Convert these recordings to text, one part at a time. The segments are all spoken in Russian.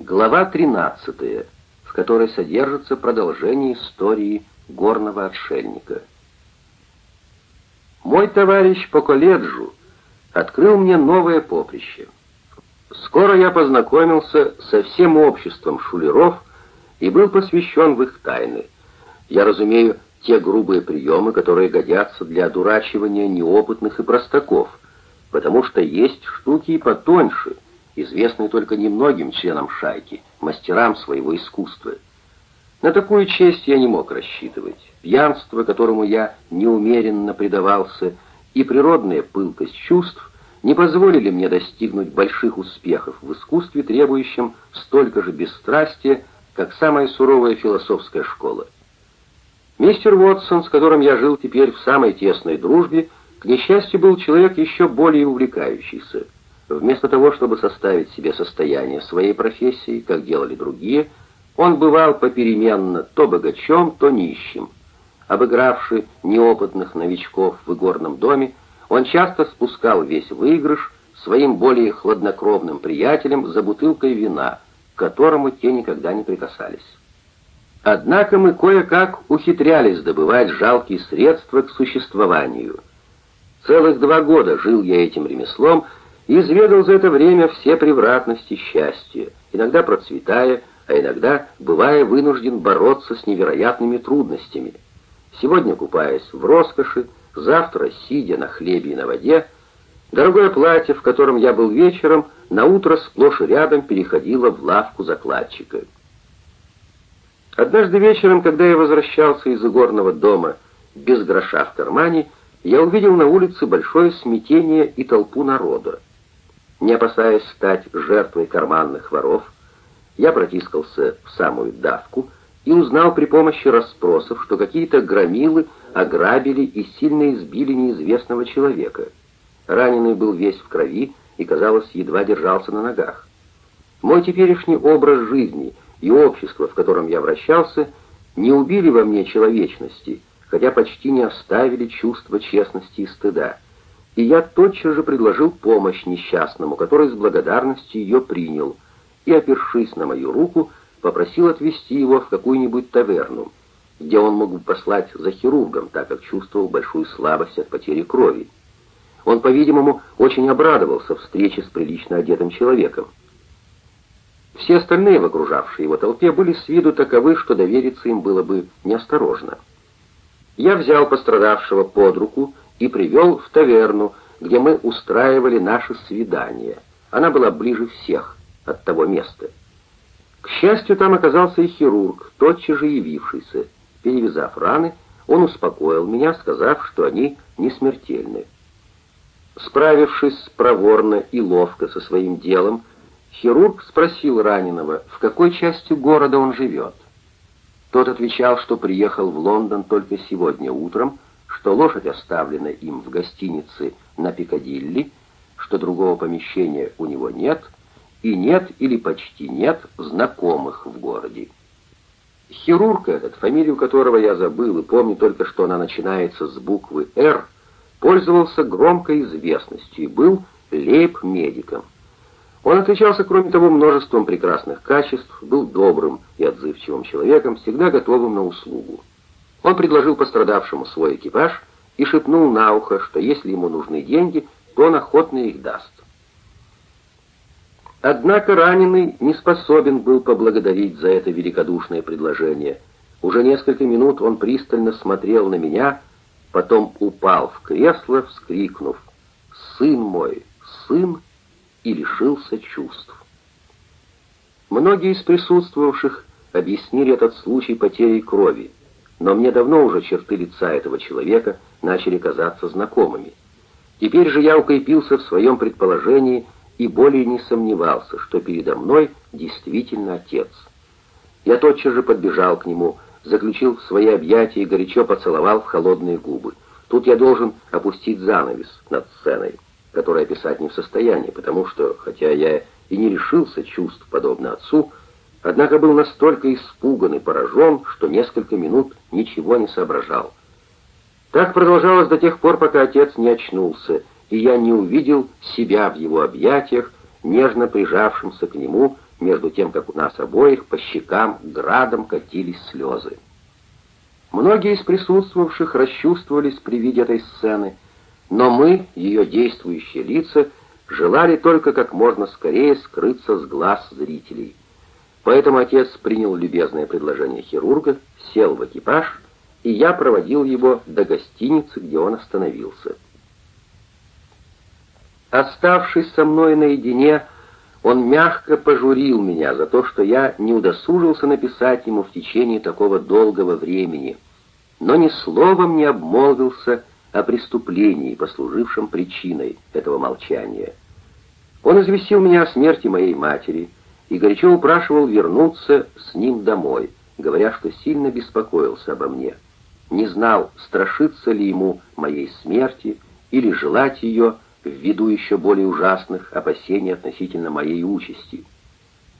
Глава 13, в которой содержится продолжение истории горного отшельника. Мой товарищ по колледжу открыл мне новое поприще. Скоро я познакомился со всем обществом шулеров и был посвящен в их тайны. Я разумею те грубые приемы, которые годятся для одурачивания неопытных и простаков, потому что есть штуки и потоньше — известный только немногим членам шайки, мастерам своего искусства. На такую честь я не мог рассчитывать. Пьянство, которому я неумеренно предавался, и природная пылкость чувств не позволили мне достигнуть больших успехов в искусстве, требующем столько же бесстрастия, как самая суровая философская школа. Мистер Уотсон, с которым я жил теперь в самой тесной дружбе, к несчастью, был человек еще более увлекающийся. Вместо того, чтобы составить себе состояние своей профессии, как делали другие, он бывал попеременно то богачом, то нищим. Обыгравший неопытных новичков в игорном доме, он часто спускал весь выигрыш своим более хладнокровным приятелям за бутылкой вина, к которому те никогда не прикасались. Однако мы кое-как ухитрялись добывать жалкие средства к существованию. Целых два года жил я этим ремеслом, и изведал за это время все превратности счастья, иногда процветая, а иногда бывая вынужден бороться с невероятными трудностями. Сегодня купаясь в роскоши, завтра сидя на хлебе и на воде, дорогое платье, в котором я был вечером, на утро сплошь и рядом переходило в лавку закладчика. Однажды вечером, когда я возвращался из игорного дома без гроша в кармане, я увидел на улице большое смятение и толпу народа. Не опасаясь стать жертвой карманных воров, я протискался в самую давку и узнал при помощи расспросов, что какие-то громилы ограбили и сильно избили неизвестного человека. Раненый был весь в крови и, казалось, едва держался на ногах. Мой теперешний образ жизни и общество, в котором я вращался, не убили во мне человечности, хотя почти не оставили чувства честности и стыда и я тотчас же предложил помощь несчастному, который с благодарностью ее принял, и, опершись на мою руку, попросил отвезти его в какую-нибудь таверну, где он мог бы послать за хирургом, так как чувствовал большую слабость от потери крови. Он, по-видимому, очень обрадовался встрече с прилично одетым человеком. Все остальные в окружавшей его толпе были с виду таковы, что довериться им было бы неосторожно. Я взял пострадавшего под руку и привел в таверну, где мы устраивали наше свидание. Она была ближе всех от того места. К счастью, там оказался и хирург, тотчас же явившийся. Перевязав раны, он успокоил меня, сказав, что они не смертельны. Справившись проворно и ловко со своим делом, хирург спросил раненого, в какой части города он живет. Тот отвечал, что приехал в Лондон только сегодня утром, что лошадь оставлена им в гостинице на Пикадилли, что другого помещения у него нет, и нет или почти нет знакомых в городе. Хирург этот, фамилию которого я забыл и помню только, что она начинается с буквы «Р», пользовался громкой известностью и был лейб-медиком. Он отличался, кроме того, множеством прекрасных качеств, был добрым и отзывчивым человеком, всегда готовым на услугу. Он предложил пострадавшему свой экипаж и шепнул на ухо, что если ему нужны деньги, то он охотно их даст. Однако раненый не способен был поблагодарить за это великодушное предложение. Уже несколько минут он пристально смотрел на меня, потом упал в кресло, вскрикнув «Сын мой, сын!» и лишился чувств. Многие из присутствовавших объяснили этот случай потерей крови но мне давно уже черты лица этого человека начали казаться знакомыми. Теперь же я укрепился в своем предположении и более не сомневался, что передо мной действительно отец. Я тотчас же подбежал к нему, заключил в свои объятия и горячо поцеловал в холодные губы. Тут я должен опустить занавес над сценой, которую описать не в состоянии, потому что, хотя я и не решился чувств подобно отцу, Однако был настолько испуган и поражен, что несколько минут ничего не соображал. Так продолжалось до тех пор, пока отец не очнулся, и я не увидел себя в его объятиях, нежно прижавшимся к нему между тем, как у нас обоих по щекам градом катились слезы. Многие из присутствовавших расчувствовались при виде этой сцены, но мы, ее действующие лица, желали только как можно скорее скрыться с глаз зрителей. Поэтому отец принял любезное предложение хирурга, сел в экипаж, и я проводил его до гостиницы, где он остановился. Оставшись со мной наедине, он мягко пожурил меня за то, что я не удосужился написать ему в течение такого долгого времени, но ни словом не обмолвился о преступлении, послужившем причиной этого молчания. Он известил меня о смерти моей матери и горячо упрашивал вернуться с ним домой, говоря, что сильно беспокоился обо мне. Не знал, страшиться ли ему моей смерти или желать ее, ввиду еще более ужасных опасений относительно моей участи.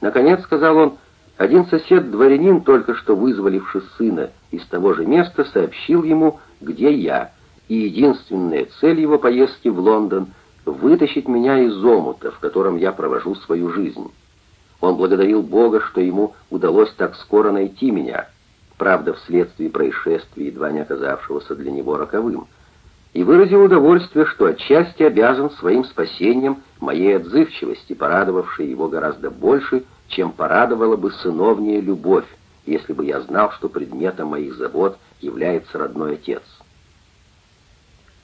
Наконец, сказал он, один сосед-дворянин, только что вызволивший сына из того же места, сообщил ему, где я, и единственная цель его поездки в Лондон — вытащить меня из омута, в котором я провожу свою жизнь. Он благодарил Бога, что ему удалось так скоро найти меня, правда, вследствие происшествия, едва не оказавшегося для него роковым и выразил удовольствие, что отчасти обязан своим спасением моей отзывчивости, порадовавшей его гораздо больше, чем порадовала бы сыновняя любовь, если бы я знал, что предметом моих забот является родной отец.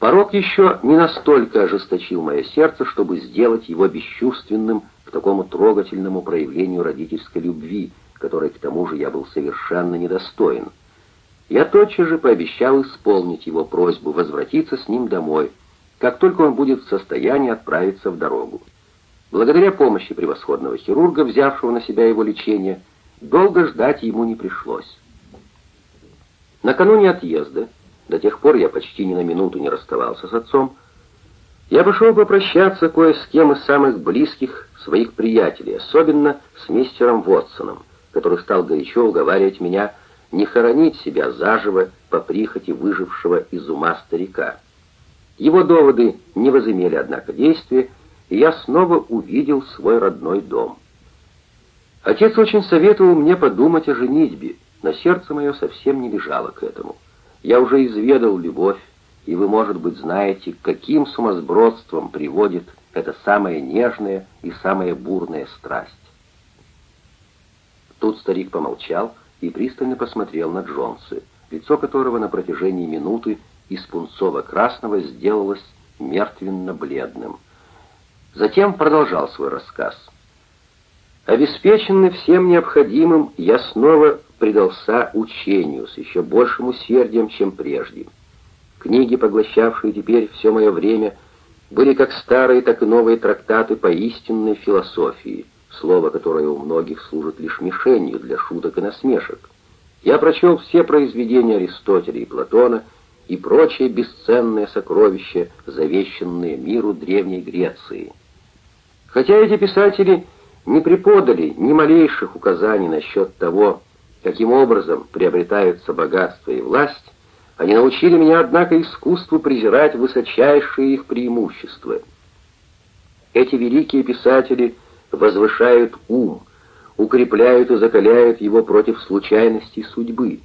Порог еще не настолько ожесточил мое сердце, чтобы сделать его бесчувственным к такому трогательному проявлению родительской любви, которой к тому же я был совершенно недостоин. Я тотчас же пообещал исполнить его просьбу возвратиться с ним домой, как только он будет в состоянии отправиться в дорогу. Благодаря помощи превосходного хирурга, взявшего на себя его лечение, долго ждать ему не пришлось. Накануне отъезда, до тех пор я почти ни на минуту не расставался с отцом, я пошел попрощаться кое с кем из самых близких своих приятелей, особенно с мистером Вотсоном, который стал горячо уговаривать меня не хоронить себя заживо по прихоти выжившего из ума старика. Его доводы не возымели, однако, действия, и я снова увидел свой родной дом. Отец очень советовал мне подумать о женитьбе, но сердце мое совсем не лежало к этому. Я уже изведал любовь, и вы, может быть, знаете, каким сумасбродством приводит эта самая нежная и самая бурная страсть. Тут старик помолчал, и пристально посмотрел на Джонса, лицо которого на протяжении минуты из пунцово-красного сделалось мертвенно-бледным. Затем продолжал свой рассказ. Обеспеченный всем необходимым, я снова предался учению с еще большим усердием, чем прежде. Книги, поглощавшие теперь все мое время, были как старые, так и новые трактаты по истинной философии — слово, которое у многих служит лишь мишенью для шуток и насмешек. Я прочел все произведения Аристотеля и Платона и прочие бесценные сокровища, завещанные миру Древней Греции. Хотя эти писатели не преподали ни малейших указаний насчет того, каким образом приобретаются богатство и власть, они научили меня, однако, искусству презирать высочайшие их преимущества. Эти великие писатели – возвышают ум, укрепляют и закаляют его против случайностей судьбы.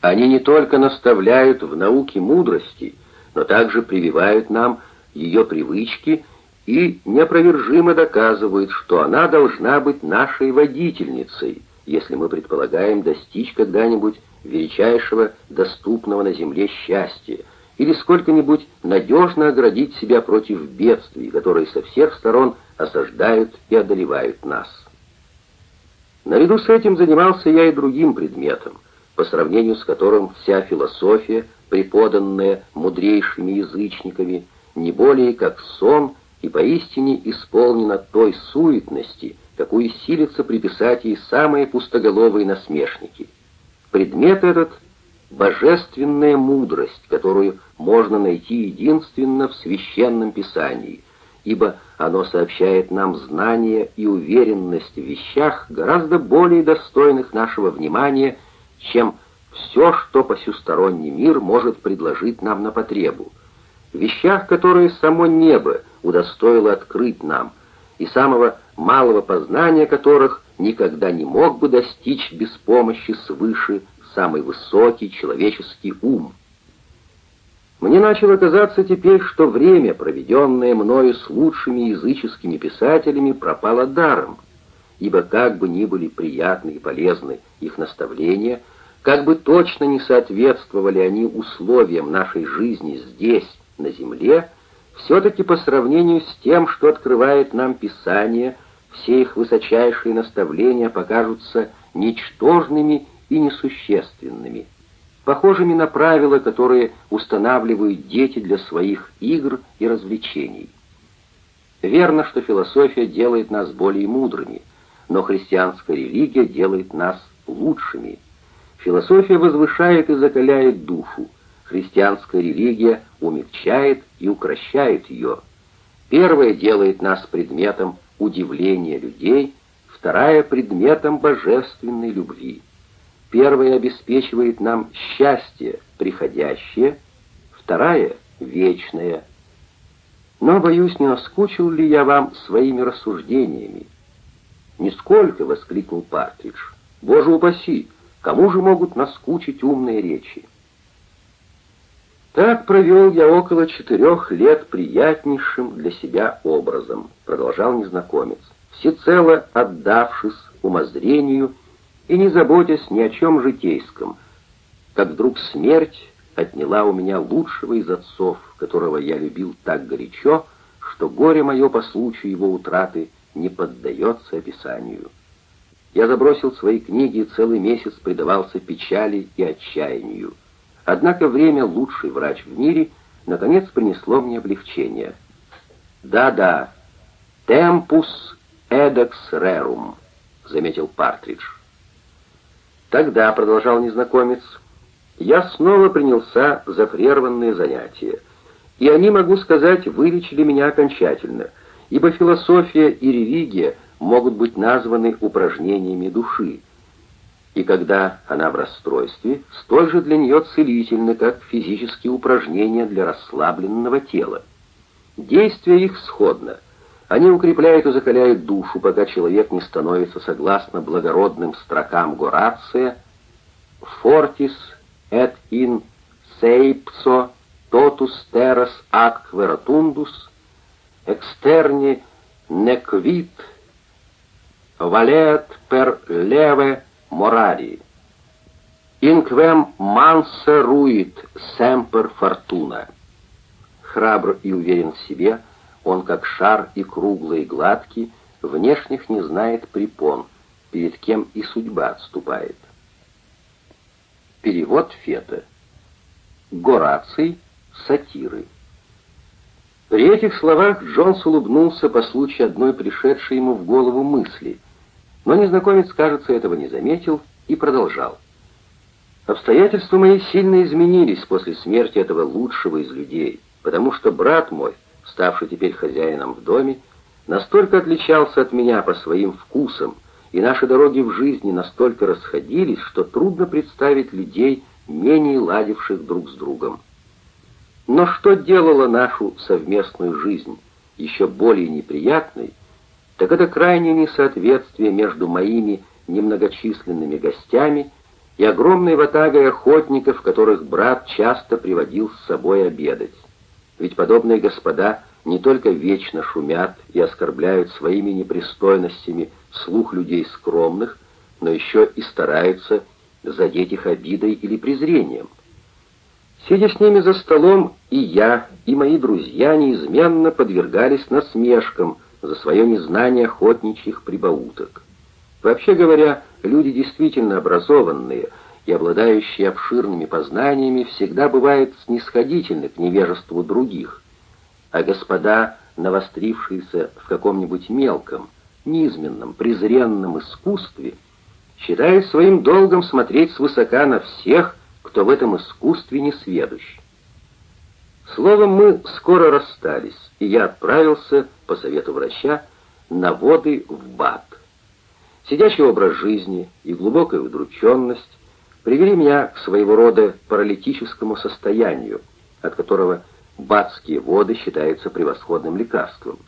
Они не только наставляют в науке мудрости, но также прививают нам ее привычки и неопровержимо доказывают, что она должна быть нашей водительницей, если мы предполагаем достичь когда-нибудь величайшего доступного на земле счастья, или сколько-нибудь надежно оградить себя против бедствий, которые со всех сторон осаждают и одолевают нас. Наряду с этим занимался я и другим предметом, по сравнению с которым вся философия, преподанная мудрейшими язычниками, не более как сон и поистине исполнена той суетности, какую силятся приписать ей самые пустоголовые насмешники. Предмет этот — божественная мудрость, которую можно найти единственно в священном писании, ибо оно сообщает нам знание и уверенность в вещах гораздо более достойных нашего внимания, чем все, что посюсторонний мир может предложить нам на потребу, в вещах, которые само небо удостоило открыть нам, и самого малого познания которых никогда не мог бы достичь без помощи свыше самый высокий человеческий ум. Мне начало казаться теперь, что время, проведенное мною с лучшими языческими писателями, пропало даром, ибо как бы ни были приятны и полезны их наставления, как бы точно не соответствовали они условиям нашей жизни здесь, на земле, все-таки по сравнению с тем, что открывает нам Писание, все их высочайшие наставления покажутся ничтожными и несущественными похожими на правила, которые устанавливают дети для своих игр и развлечений. Верно, что философия делает нас более мудрыми, но христианская религия делает нас лучшими. Философия возвышает и закаляет душу, христианская религия умягчает и укращает ее. Первая делает нас предметом удивления людей, вторая — предметом божественной любви. Первая обеспечивает нам счастье приходящее, вторая — вечное. Но, боюсь, не наскучил ли я вам своими рассуждениями? «Нисколько!» — воскликнул Партридж. «Боже упаси! Кому же могут наскучить умные речи?» «Так провел я около четырех лет приятнейшим для себя образом», — продолжал незнакомец, всецело отдавшись умозрению и не заботясь ни о чем житейском, как вдруг смерть отняла у меня лучшего из отцов, которого я любил так горячо, что горе мое по случаю его утраты не поддается описанию. Я забросил свои книги и целый месяц предавался печали и отчаянию. Однако время лучший врач в мире наконец принесло мне облегчение. Да-да, темпус эдекс рерум, заметил Партридж. Тогда, продолжал незнакомец, я снова принялся за прерванные занятия, и они, могу сказать, вылечили меня окончательно, ибо философия и религия могут быть названы упражнениями души, и когда она в расстройстве, столь же для нее целительны, как физические упражнения для расслабленного тела. Действие их сходно — они укрепляют и закаляют душу, пока человек не становится согласно благородным строкам Горация «Fortis et in seipso totus terras acque rotundus externi nequit valeat per leve inquem mansa ruit semper fortuna». Храбр и уверен в себе – он как шар и круглый, и гладкий, внешних не знает препон, перед кем и судьба отступает. Перевод Фета. Гораций, сатиры. При этих словах Джонс улыбнулся по случаю одной пришедшей ему в голову мысли, но незнакомец, кажется, этого не заметил и продолжал. Обстоятельства мои сильно изменились после смерти этого лучшего из людей, потому что брат мой — ставший теперь хозяином в доме, настолько отличался от меня по своим вкусам, и наши дороги в жизни настолько расходились, что трудно представить людей, менее ладивших друг с другом. Но что делало нашу совместную жизнь еще более неприятной, так это крайнее несоответствие между моими немногочисленными гостями и огромной ватагой охотников, которых брат часто приводил с собой обедать. Ведь подобные господа не только вечно шумят и оскорбляют своими непристойностями слух людей скромных, но еще и стараются задеть их обидой или презрением. Сидя с ними за столом, и я, и мои друзья неизменно подвергались насмешкам за свое незнание охотничьих прибауток. Вообще говоря, люди действительно образованные — и обладающие обширными познаниями, всегда бывают снисходительны к невежеству других, а господа, навострившиеся в каком-нибудь мелком, низменном, презренном искусстве, считают своим долгом смотреть свысока на всех, кто в этом искусстве не сведущ. Словом, мы скоро расстались, и я отправился, по совету врача, на воды в Бат. Сидячий образ жизни и глубокая удрученность привели меня к своего рода паралитическому состоянию, от которого бадские воды считаются превосходным лекарством.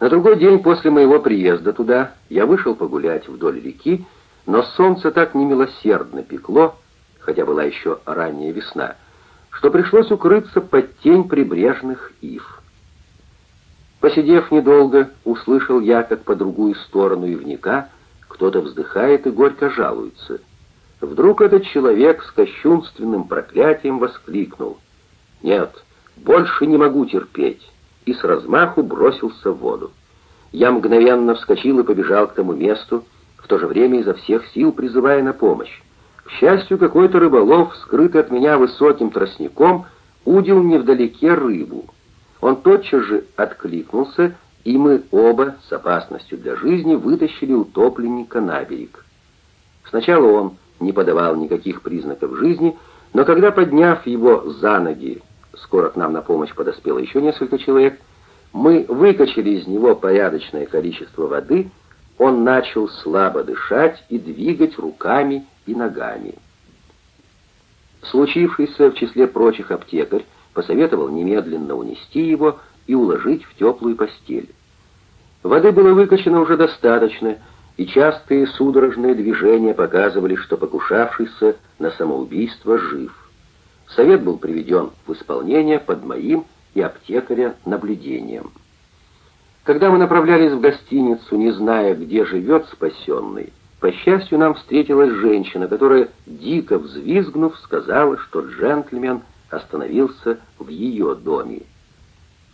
На другой день после моего приезда туда я вышел погулять вдоль реки, но солнце так немилосердно пекло, хотя была еще ранняя весна, что пришлось укрыться под тень прибрежных ив. Посидев недолго, услышал я, как по другую сторону ивника кто-то вздыхает и горько жалуется. Вдруг этот человек с кощунственным проклятием воскликнул. «Нет, больше не могу терпеть!» и с размаху бросился в воду. Я мгновенно вскочил и побежал к тому месту, в то же время изо всех сил призывая на помощь. К счастью, какой-то рыболов, скрытый от меня высоким тростником, удил невдалеке рыбу. Он тотчас же откликнулся, и мы оба с опасностью для жизни вытащили утопленника на берег. Сначала он не подавал никаких признаков жизни, но когда, подняв его за ноги, скоро к нам на помощь подоспело еще несколько человек, мы выкачали из него порядочное количество воды, он начал слабо дышать и двигать руками и ногами. Случившийся в числе прочих аптекарь посоветовал немедленно унести его и уложить в теплую постель. Воды было выкачано уже достаточно, и частые судорожные движения показывали, что покушавшийся на самоубийство жив. Совет был приведен в исполнение под моим и аптекаря наблюдением. Когда мы направлялись в гостиницу, не зная, где живет спасенный, по счастью, нам встретилась женщина, которая, дико взвизгнув, сказала, что джентльмен остановился в ее доме.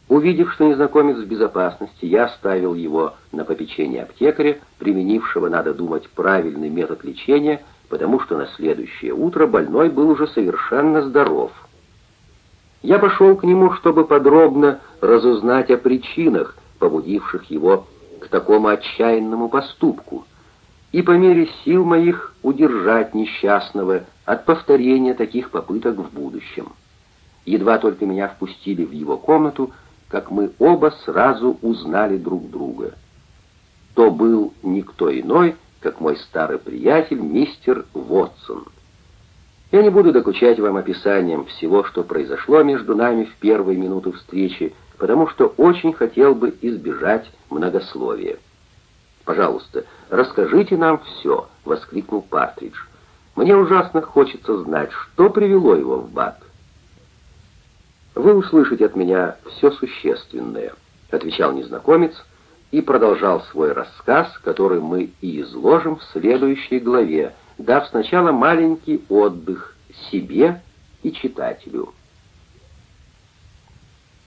Увидев, что незнакомец в безопасности, я оставил его на попечение аптекаря, применившего, надо думать, правильный метод лечения, потому что на следующее утро больной был уже совершенно здоров. Я пошел к нему, чтобы подробно разузнать о причинах, побудивших его к такому отчаянному поступку, и по мере сил моих удержать несчастного от повторения таких попыток в будущем. Едва только меня впустили в его комнату, как мы оба сразу узнали друг друга. То был никто иной, как мой старый приятель мистер Вотсон. Я не буду докучать вам описанием всего, что произошло между нами в первые минуты встречи, потому что очень хотел бы избежать многословия. «Пожалуйста, расскажите нам все», — воскликнул Партридж. «Мне ужасно хочется знать, что привело его в Бат». «Вы услышите от меня все существенное», — отвечал незнакомец и продолжал свой рассказ, который мы и изложим в следующей главе, дав сначала маленький отдых себе и читателю.